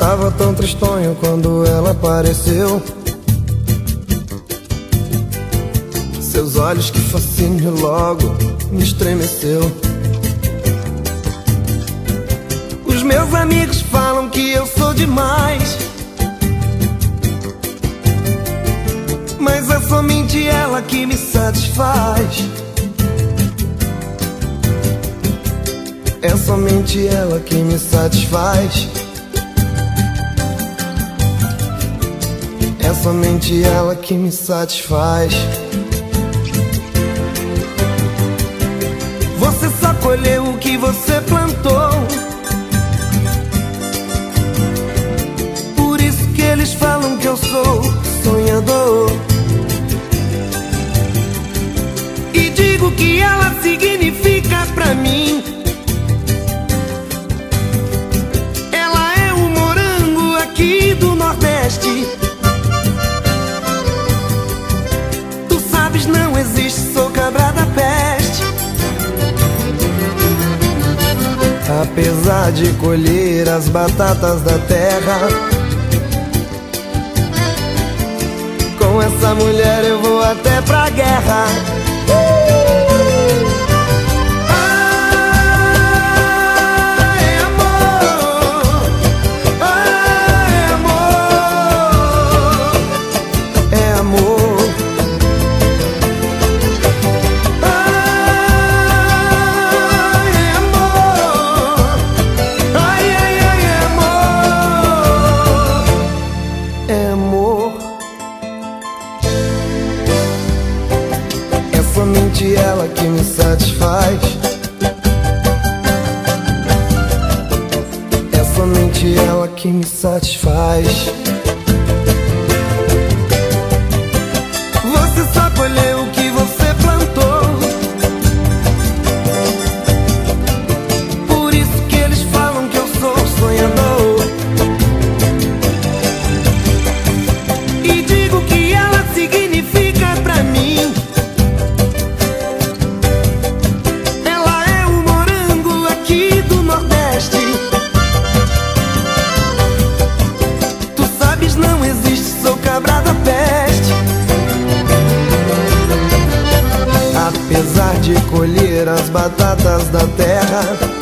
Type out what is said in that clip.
Tava tão tristonho quando ela apareceu. Seus olhos que fascínio logo me estremeceu. Os meus amigos falam que eu sou demais. Mas é somente ela que me satisfaz. É somente ela que me satisfaz somente ela que me satisfaz. Você só colheu o que você plantou. Por isso que eles falam que eu sou sonhador. E digo que ela significa Apesar de colher as batatas da terra Com essa mulher eu vou até somente ela que me satisfaz. É somente ela que me satisfaz de colher as batatas da terra